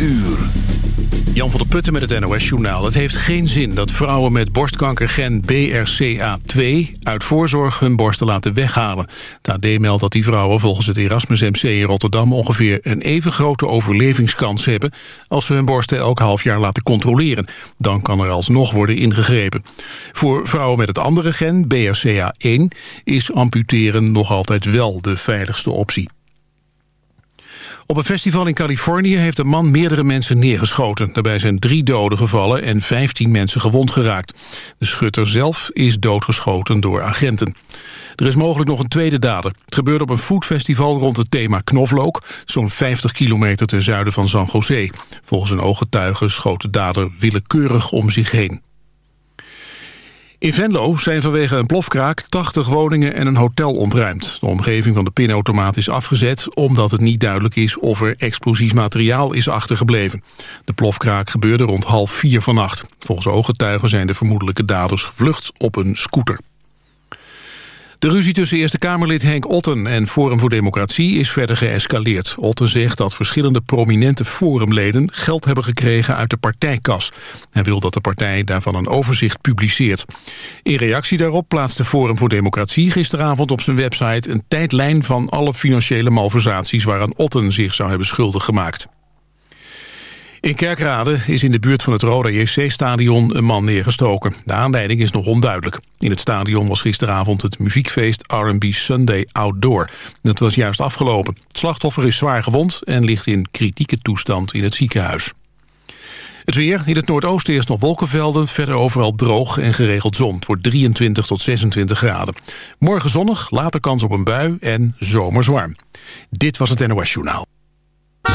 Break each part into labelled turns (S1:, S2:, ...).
S1: uur. Jan van der Putten met het NOS-journaal. Het heeft geen zin dat vrouwen met borstkankergen BRCA2... uit voorzorg hun borsten laten weghalen. Het AD meldt dat die vrouwen volgens het Erasmus MC in Rotterdam... ongeveer een even grote overlevingskans hebben... als ze hun borsten elk half jaar laten controleren. Dan kan er alsnog worden ingegrepen. Voor vrouwen met het andere gen, BRCA1... is amputeren nog altijd wel de veiligste optie. Op een festival in Californië heeft een man meerdere mensen neergeschoten. Daarbij zijn drie doden gevallen en 15 mensen gewond geraakt. De schutter zelf is doodgeschoten door agenten. Er is mogelijk nog een tweede dader. Het gebeurde op een foodfestival rond het thema knoflook... zo'n 50 kilometer ten zuiden van San Jose. Volgens een ooggetuige schoot de dader willekeurig om zich heen. In Venlo zijn vanwege een plofkraak 80 woningen en een hotel ontruimd. De omgeving van de pinautomaat is afgezet... omdat het niet duidelijk is of er explosief materiaal is achtergebleven. De plofkraak gebeurde rond half vier vannacht. Volgens ooggetuigen zijn de vermoedelijke daders gevlucht op een scooter. De ruzie tussen Eerste Kamerlid Henk Otten en Forum voor Democratie is verder geëscaleerd. Otten zegt dat verschillende prominente forumleden geld hebben gekregen uit de partijkas. Hij wil dat de partij daarvan een overzicht publiceert. In reactie daarop plaatste Forum voor Democratie gisteravond op zijn website een tijdlijn van alle financiële malversaties waaraan Otten zich zou hebben schuldig gemaakt. In Kerkrade is in de buurt van het Roda JC-stadion een man neergestoken. De aanleiding is nog onduidelijk. In het stadion was gisteravond het muziekfeest R&B Sunday Outdoor. Dat was juist afgelopen. Het slachtoffer is zwaar gewond en ligt in kritieke toestand in het ziekenhuis. Het weer. In het noordoosten eerst nog wolkenvelden. Verder overal droog en geregeld zon. Het wordt 23 tot 26 graden. Morgen zonnig, later kans op een bui en zomers warm. Dit was het NOS Journaal.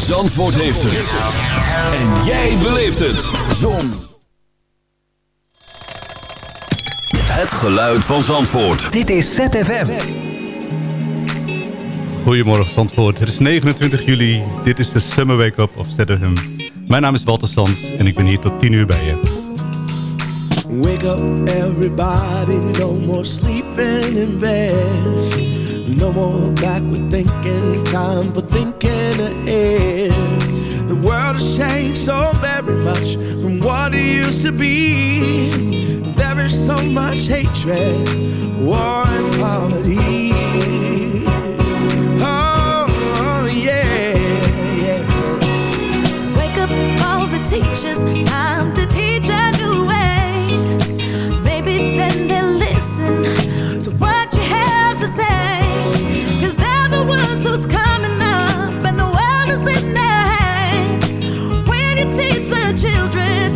S2: Zandvoort heeft het. En jij beleeft het. Zon. Het geluid van Zandvoort.
S3: Dit is ZFM.
S4: Goedemorgen Zandvoort, het is 29 juli. Dit is de Summer Wake Up of ZFM. Mijn naam is Walter Sands en ik ben hier tot 10 uur bij je.
S5: Wake up, everybody. No more sleeping in bed. No more backward thinking. Time for thinking ahead. The world has changed so very much from what it used to be. There is so much hatred, war, and poverty. Oh, yeah, yeah.
S6: Wake up all the teachers, time to teach a new way. Maybe then they'll listen to what When you teach the children,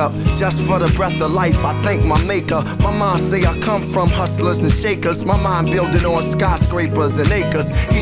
S3: Up just for the breath of life. I thank my maker. My mom say I come from hustlers and shakers. My mind building on skyscrapers and acres.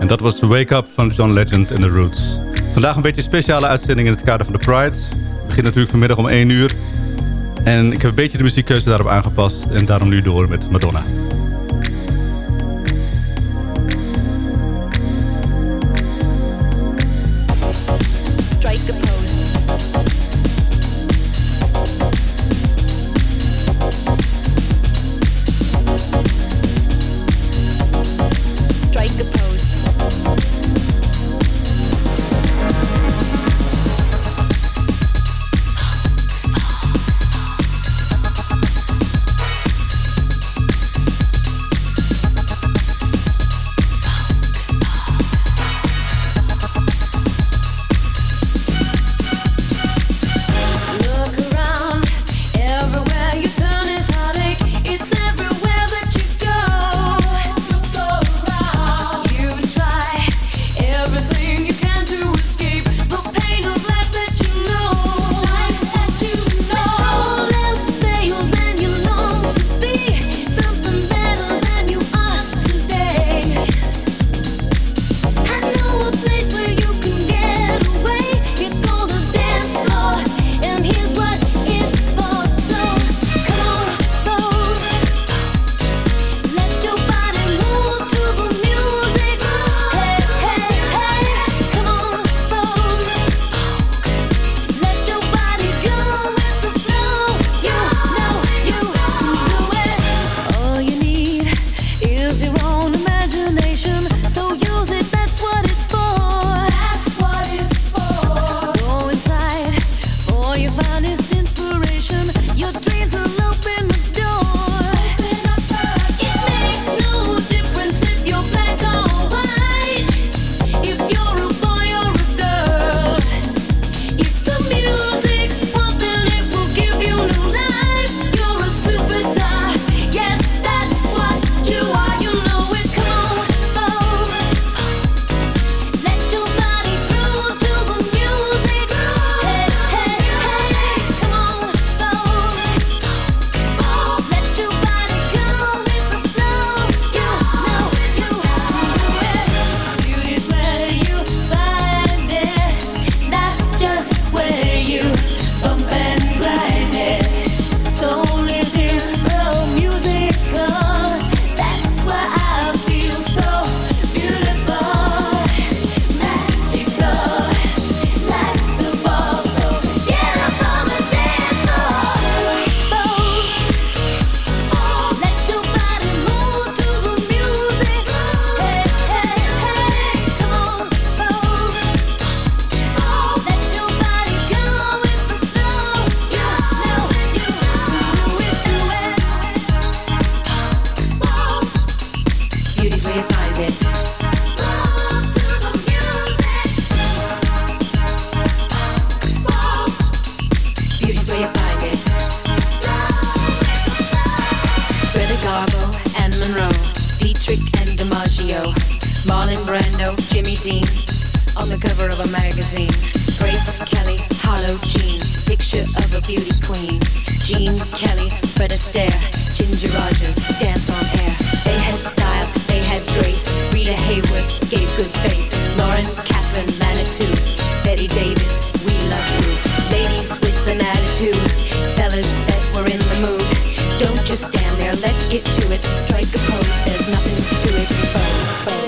S7: En dat was Wake Up van John Legend en The Roots. Vandaag een beetje een speciale uitzending in het kader van de Pride. Het begint natuurlijk vanmiddag om 1 uur. En ik heb een beetje de muziekkeuze daarop aangepast. En daarom nu door met Madonna. Hayworth gave good face. Lauren Catherine Manitou, Betty Davis, we love you. Ladies with an attitude, fellas that were in the mood. Don't just stand there, let's get to it. Strike a pose, there's nothing to it. Vogue, vogue.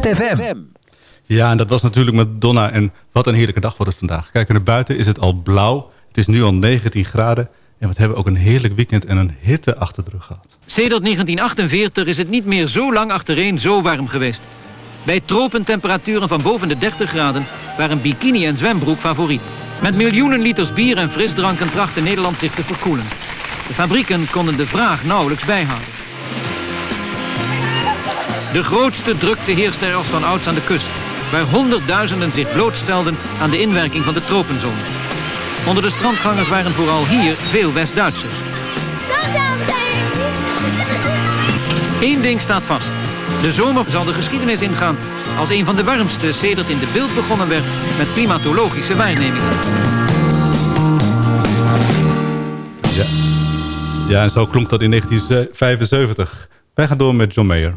S8: ZFM.
S9: Ja, en dat was natuurlijk Madonna. En wat een heerlijke dag wordt het vandaag. Kijk, naar buiten is het al blauw. Het is nu al 19 graden. En we hebben ook een heerlijk weekend en een hitte achter de rug gehad.
S10: Sedert 1948 is het niet meer zo lang achtereen zo warm geweest. Bij tropentemperaturen van boven de 30 graden waren bikini en zwembroek favoriet. Met miljoenen liters bier en frisdranken trachtte Nederland zich te verkoelen. De fabrieken konden de vraag nauwelijks bijhouden. De grootste drukte heerste er als van ouds aan de kust, waar honderdduizenden zich blootstelden aan de inwerking van de tropenzone. Onder de strandgangers waren vooral hier veel West-Duitsers. Eén ding staat vast. De zomer zal de geschiedenis ingaan als een van de warmste sedert in de beeld begonnen werd met klimatologische waarnemingen.
S9: Ja. ja, en zo klonk dat in 1975. Wij gaan door met John Mayer.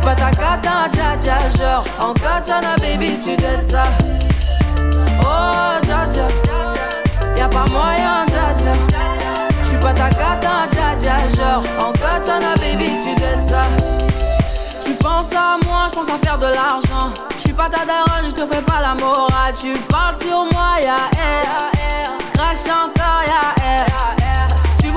S11: J'suis pas ta cata dja dja Genre en katana baby tu t'aides ça Oh dja dja Y'a pas moyen dja dja J'suis pas ta cata dja dja Genre en katana baby tu t'aides ça tu penses à moi, je pense à faire de l'argent. Je suis pas ta daronne, je te fais pas la morale. Tu parles sur moi, ya air. Crash encore, ya air.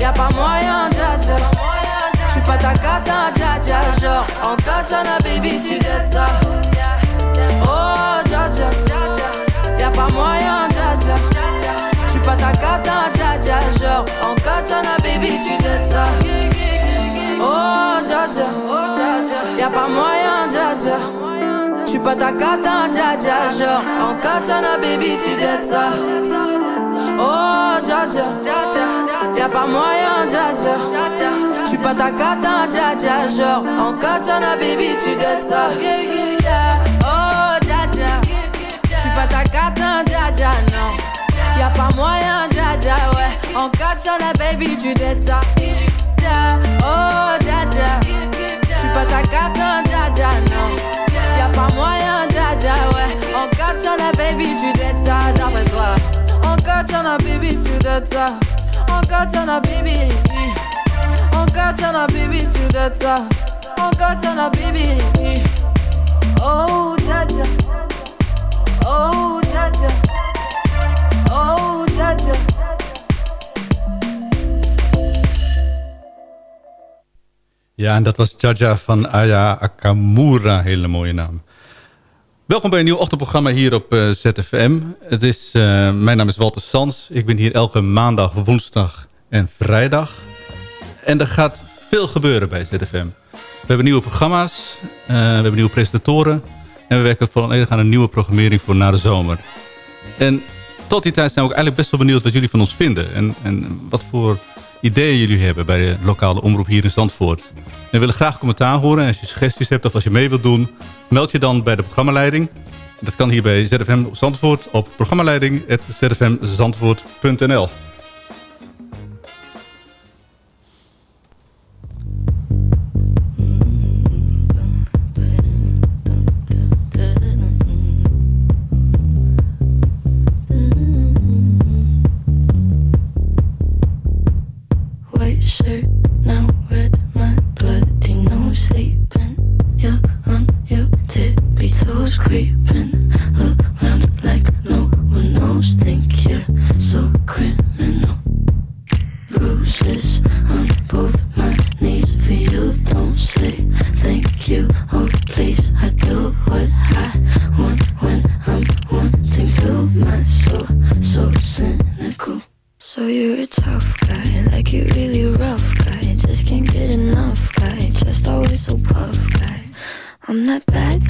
S11: Y'a pas moyen, dja dja. J'suis pas ta cata, dja dja. Genre, en katana, baby, tu t'aides ça. Oh, dja dja. Y'a pas moyen, dja dja. J'suis pas ta cata, dja dja. Genre, en katana, baby, tu t'aides ça. Oh, dja dja. Y'a pas moyen, dja dja. J'suis pas ta cata, dja dja. Genre, en katana, baby, tu t'aides ça. Oh, dja dja. Y'a pas moyen, dja dja. J'suis pas ta cata, dja dja. Genre, en katana, baby, tu t'aides ça. Oh, dja dja. J'suis pas ta cata, dja dja, non. Y'a pas moyen, dja dja, ouais. En katana, baby, tu t'aides ça. Oh, dja dja. J'suis pas ta cata, dja dja, non. Y'a pas moyen, dja dja, ouais. En katana, baby, tu t'aides ça, d'après toi. En katana, baby, tu t'aides ça. Katana, baby. Katana, baby, t'aides ça. En katana, baby. Oh, dja. Oh, dja. Oh, dja.
S4: Ja, en dat was Jaja van Aya Akamura. Hele mooie naam. Welkom bij een nieuw ochtendprogramma hier op eh, ZFM. Het is, eh, mijn naam is Walter Sans. Ik ben hier elke maandag, woensdag en vrijdag. En er gaat veel gebeuren bij ZFM. We hebben nieuwe programma's, eh, we hebben nieuwe presentatoren... en we werken volledig aan een nieuwe programmering voor na de zomer. En tot die tijd zijn we ook eigenlijk best wel benieuwd wat jullie van ons vinden... en, en wat voor ideeën jullie hebben bij de lokale omroep hier in Zandvoort. We willen graag commentaar horen. En als je suggesties hebt of als je mee wilt doen... meld je dan bij de programmaleiding. Dat kan hier bij ZFM Zandvoort op programmaleiding.zfmzandvoort.nl
S12: toes, creeping around like no one knows. Think you're so criminal. Bruises on both my knees for you. Don't say thank you. Oh, please, I do what I want when I'm wanting to. My soul, so cynical. So you're a tough guy, like you really rough guy. Just can't get enough guy, just always so puff guy. I'm that bad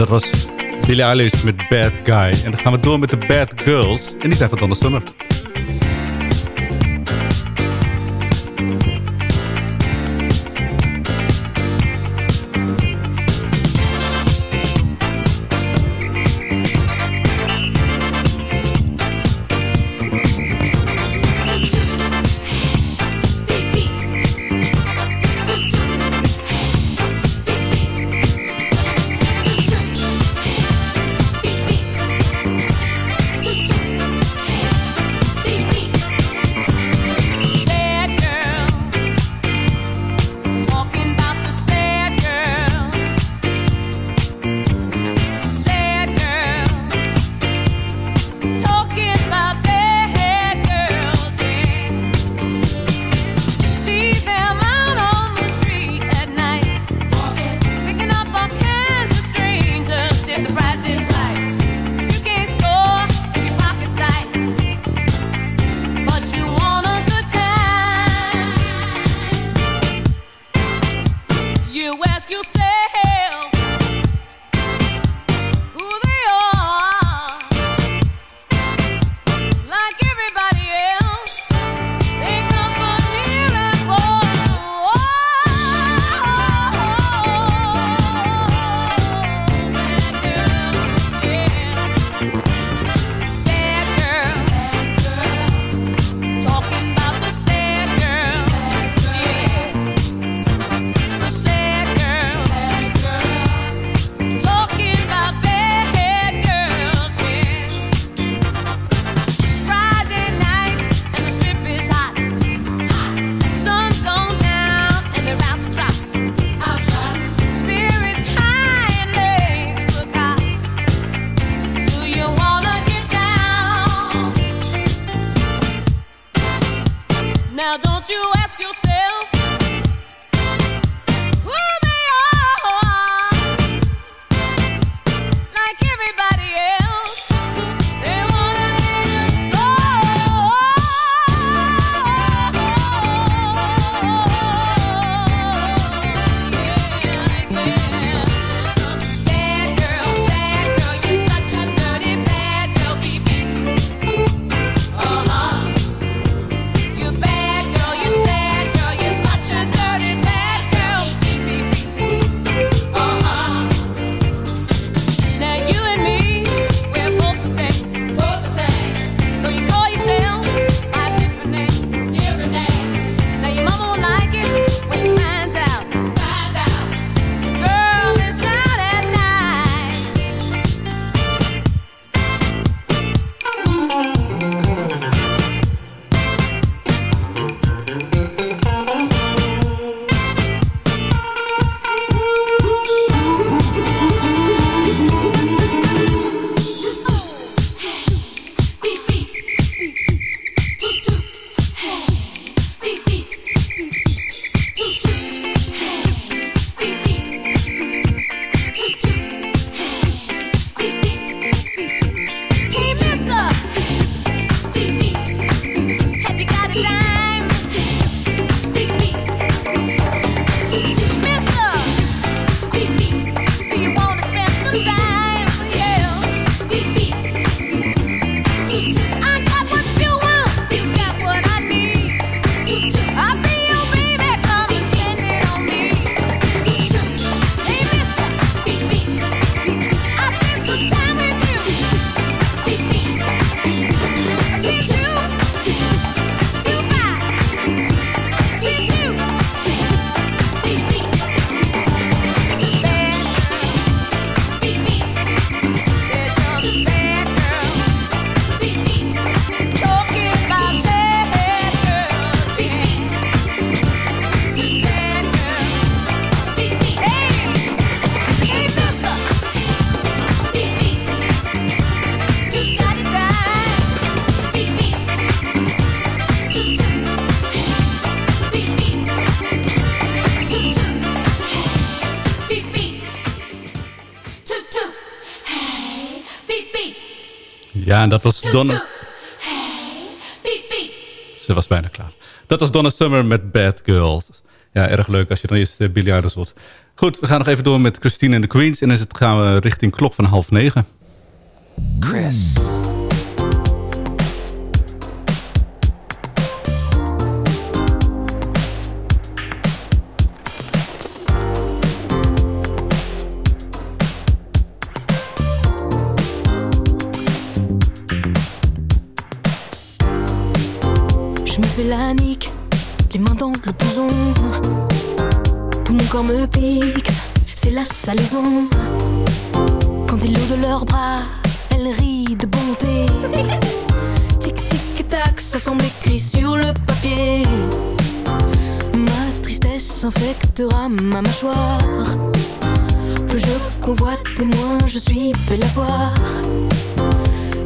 S4: Dat was Billie Eilish met Bad Guy. En dan gaan we door met de Bad Girls. En niet zijn
S13: tot de zomer
S4: Ja, en dat was Donna... Ze was bijna klaar. Dat was Donna Summer met Bad Girls. Ja, erg leuk als je dan eerst uh, Billy Eilish hoort. Goed, we gaan nog even door met Christine en de Queens. En dan is het- gaan we richting klok van half negen.
S3: Chris.
S6: Me pique, c'est la salaison. Quand ils l'eau de leurs bras, elle rit de bonté. Tic tic tac, ça semble écrit sur le papier. Ma tristesse infectera ma mâchoire. Plus je convoite et moins je suis belle à voir.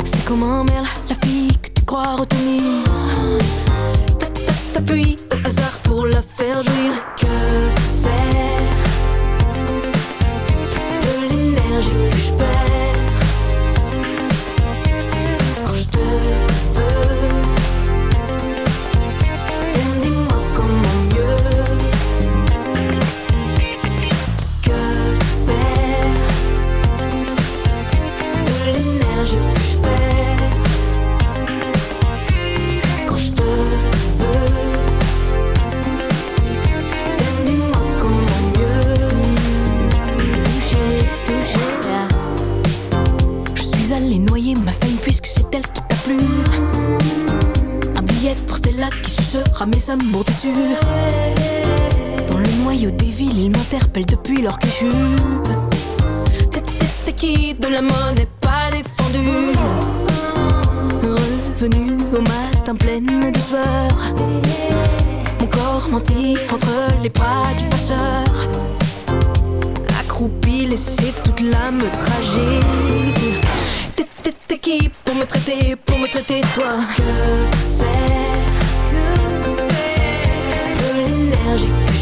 S6: C'est comme un merle, la fille que tu crois retenir. T'appuies au hasard pour la passeur. Accroupi, laissé toute l'âme tragique. T'es- qui pour me traiter, pour me traiter toi? Que faire de l'énergie?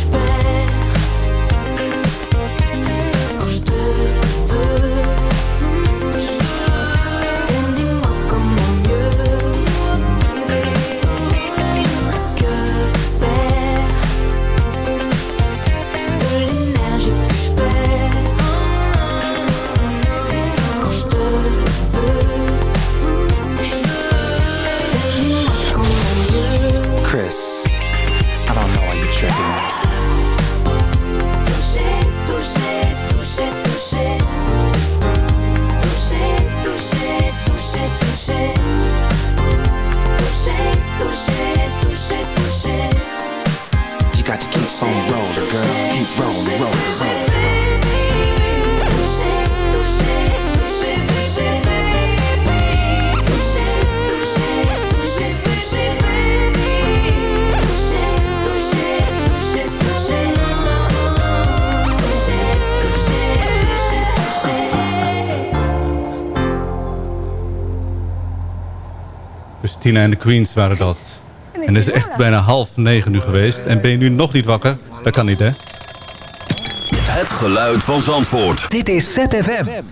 S4: Christina en de Queens waren dat. En het is echt bijna half negen nu geweest. En ben je nu nog niet wakker? Dat kan niet, hè?
S2: Het geluid van Zandvoort.
S7: Dit is ZFM.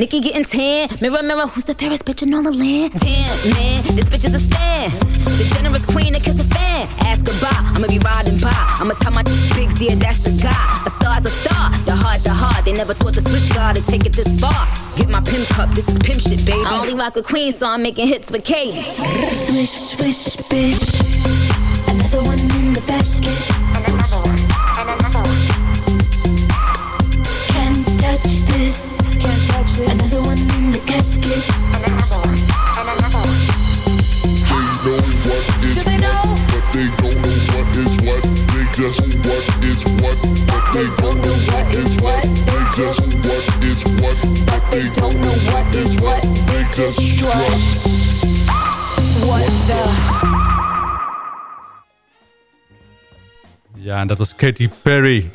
S14: Nikki getting tan. Mirror, mirror, who's the fairest bitch in all the land? Tan, man, this bitch is a stand. The generous queen that kiss a fan. Ask goodbye, I'ma be riding by. I'ma tell my big yeah, that's the guy. A star's a star, the heart, the heart. They never thought the switch guard to take it this far. Get my pimp cup, this is pimp shit, baby. I only rock with queen, so I'm making hits with Katie.
S6: Swish, swish, bish. Another one in the basket. Another one in the casket.
S15: They know what is
S16: Do they know?
S15: but they don't know what is what. They just what is what, but they don't know what is what. They just what is what, but they don't know what is what. They just.
S16: What the?
S4: Was Katy Perry.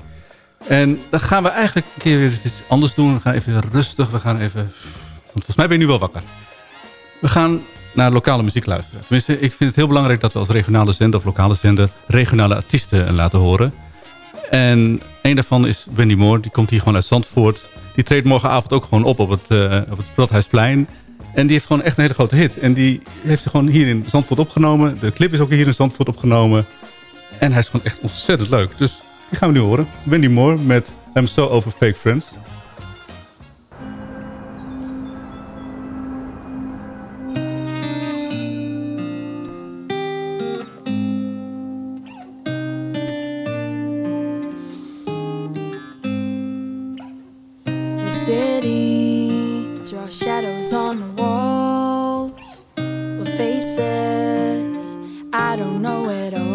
S4: En dan gaan we eigenlijk een keer weer iets anders doen. We gaan even rustig. We gaan even... Want volgens mij ben je nu wel wakker. We gaan naar lokale muziek luisteren. Tenminste, ik vind het heel belangrijk dat we als regionale zender of lokale zender... regionale artiesten laten horen. En een daarvan is Wendy Moore. Die komt hier gewoon uit Zandvoort. Die treedt morgenavond ook gewoon op op het, eh op het. En die heeft gewoon echt een hele grote hit. En die heeft ze gewoon hier in Zandvoort opgenomen. De clip is ook hier in Zandvoort opgenomen. En hij is gewoon echt ontzettend leuk. Dus die gaan we nu horen. Wendy Moore met I'm So Over Fake Friends.
S16: Faces I don't know at all.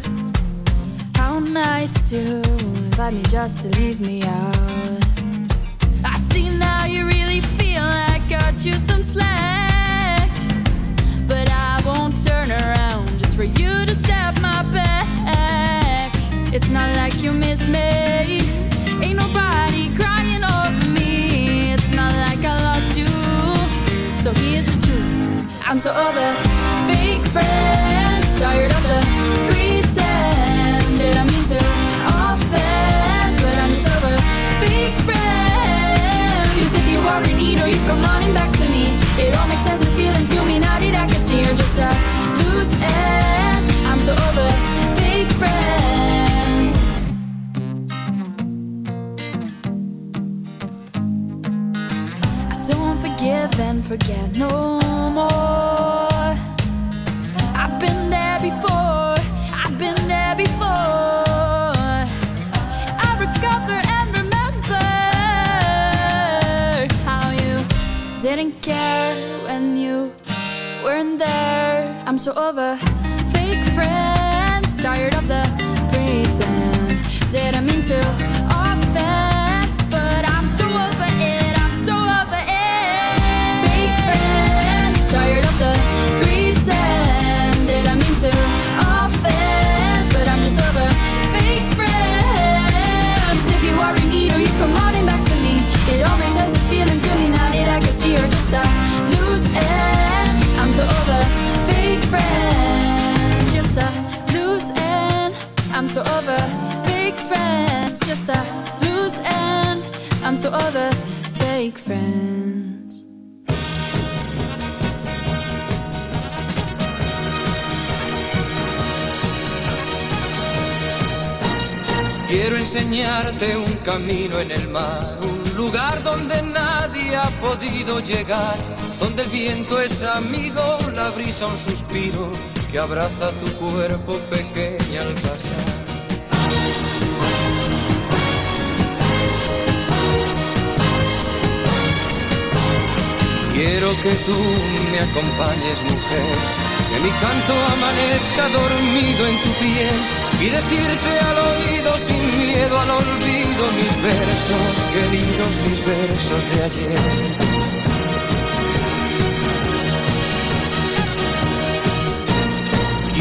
S16: Nice to invite me just to leave me out. I see now you really feel I got you some slack. But I won't turn around just for you to stab my back. It's not like you miss me. Ain't nobody crying over me. It's not like I lost you. So here's the truth. I'm so over fake friends. Tired of the are in need or you come running back to me, it all makes sense. Feeling to me now I can see you're just a loose end. I'm so over fake friends. I don't forgive and forget no so over fake friends, tired of the pretend. Didn't mean to offend, but I'm so over it. I'm so over it. Fake friends, tired of the pretend. Didn't mean to offend, but I'm just over fake friends. If you are in need or you come running back to me, it all makes sense. It's feeling to me now that I can see you're just a so over fake friends.
S17: Quiero enseñarte un camino en el mar, un lugar donde nadie ha podido llegar, donde el viento es amigo, la brisa un suspiro que abraza tu cuerpo pequeña al pasar. Quiero que tú me acompañes, mujer, que mi canto amanezca dormido en tu piel y decirte al oído sin miedo al olvido mis versos, queridos mis versos de ayer.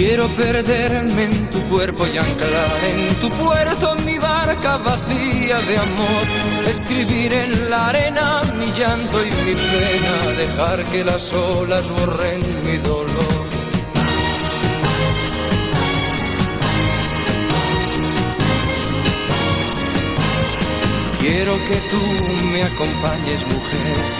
S17: Quiero perderme en tu cuerpo y anclar en tu puerto mi barca vacía de amor. Escribir en la arena mi llanto y mi pena, dejar que las olas borren mi dolor. Quiero que tú me acompañes, mujer,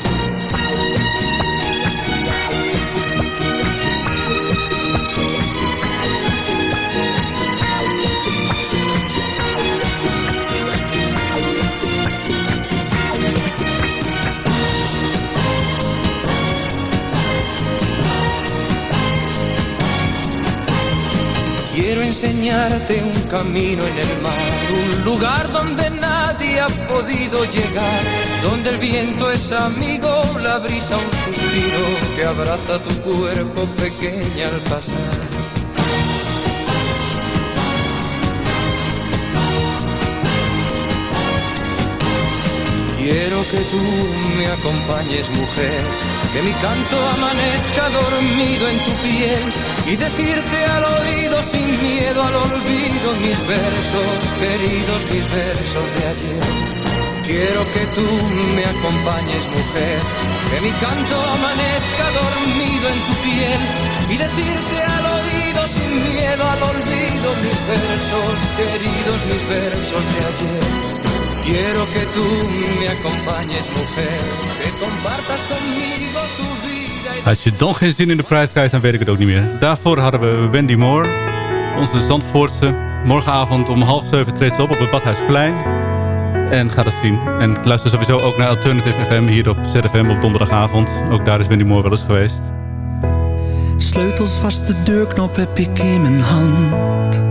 S17: Enseñarte un camino en el mar, un lugar donde nadie ha podido llegar, donde el viento es amigo, la brisa un suspiro que abraza tu cuerpo pequeña al pasar. Quiero que tú me acompañes, mujer, que mi canto amanezca dormido en tu piel y decirte al oído sin miedo al olvido mis versos, queridos mis versos de ayer. Quiero que tú me acompañes, mujer, que mi canto amanezca dormido en tu piel y decirte al oído sin miedo al olvido mis versos, queridos mis versos de ayer. Quiero que tú me acompañes, mujer, que compartas conmigo tu vida.
S4: Als je dan geen zin in de prijs krijgt, dan weet ik het ook niet meer. Daarvoor hadden we Wendy Moore, onze Zandvoortse. Morgenavond om half zeven treedt ze op op het Badhuisplein. En ga dat zien. En ik luister sowieso ook naar Alternative FM hier op ZFM op donderdagavond. Ook daar is Wendy Moore wel eens geweest.
S18: Sleutels vast de deurknop heb ik in mijn hand.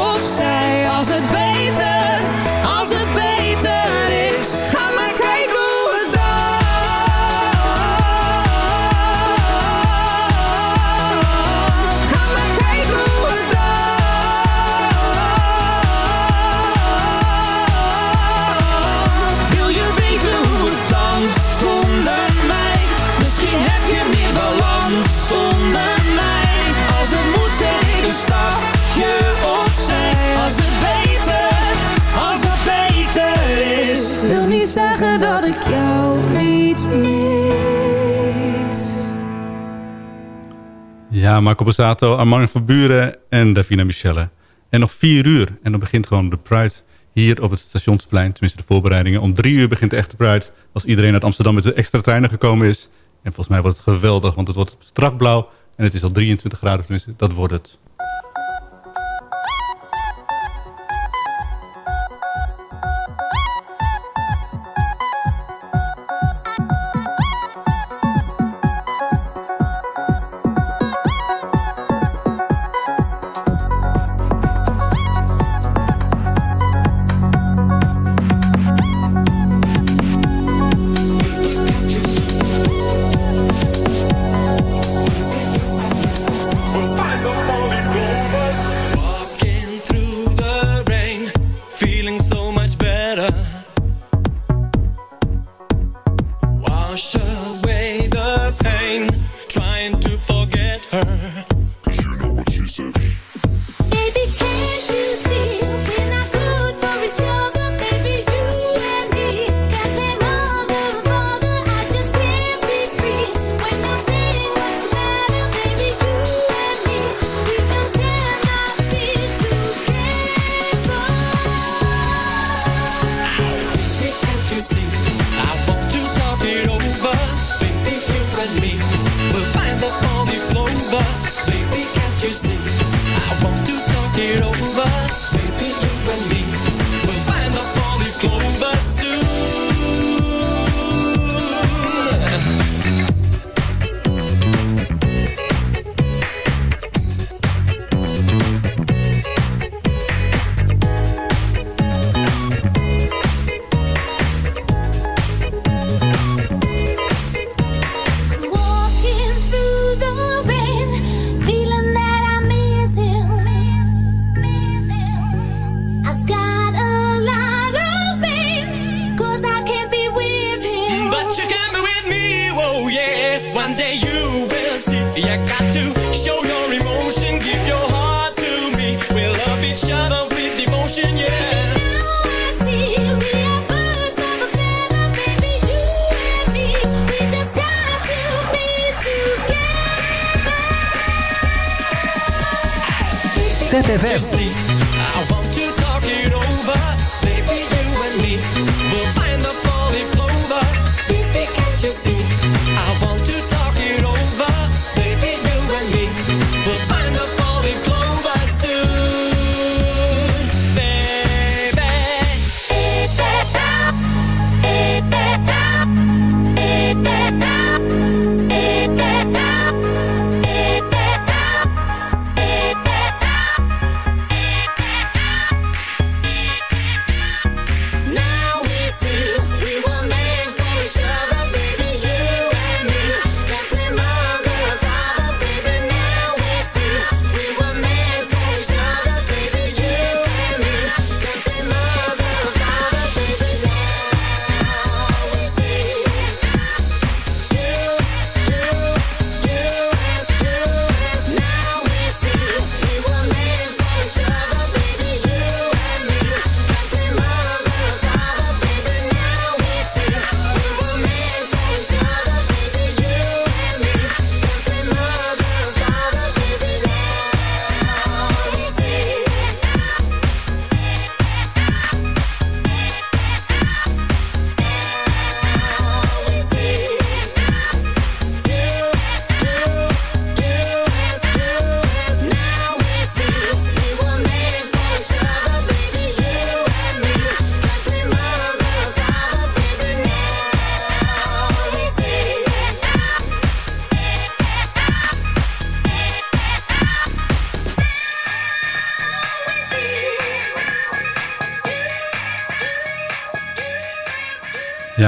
S4: Marco Borsato, Armand van Buren en Davina Michelle. En nog vier uur. En dan begint gewoon de Pride hier op het stationsplein. Tenminste de voorbereidingen. Om drie uur begint de echte Pride. Als iedereen uit Amsterdam met de extra treinen gekomen is. En volgens mij wordt het geweldig. Want het wordt strak blauw. En het is al 23 graden. Tenminste, dat wordt het.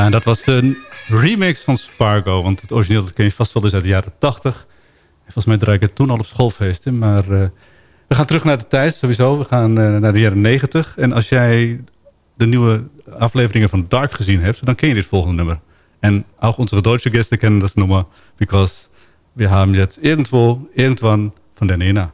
S4: En dat was de remix van Spargo. Want het origineel dat ken je vast wel eens uit de jaren 80. En volgens mij draai ik het toen al op schoolfeesten. Maar eh, we gaan terug naar de tijd sowieso. We gaan eh, naar de jaren 90. En als jij de nieuwe afleveringen van Dark gezien hebt... dan ken je dit volgende nummer. En ook onze deutsche Gäste kennen das Nummer. Because we haben jetzt irgendwo, irgendwann von der Nena.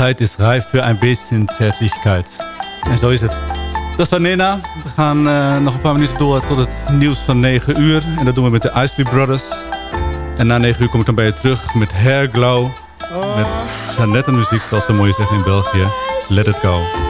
S6: Zeit
S5: is rijp voor een beetje zärtlichkeit. En zo is het. Dat is Nena. We gaan eh, nog een paar minuten door tot het nieuws van 9 uur. En dat doen we met de Isley Brothers. En na 9 uur kom ik dan bij je terug met Hair Glow. Met Jeannette muziek, zoals ze mooi zeggen in België. Let it go.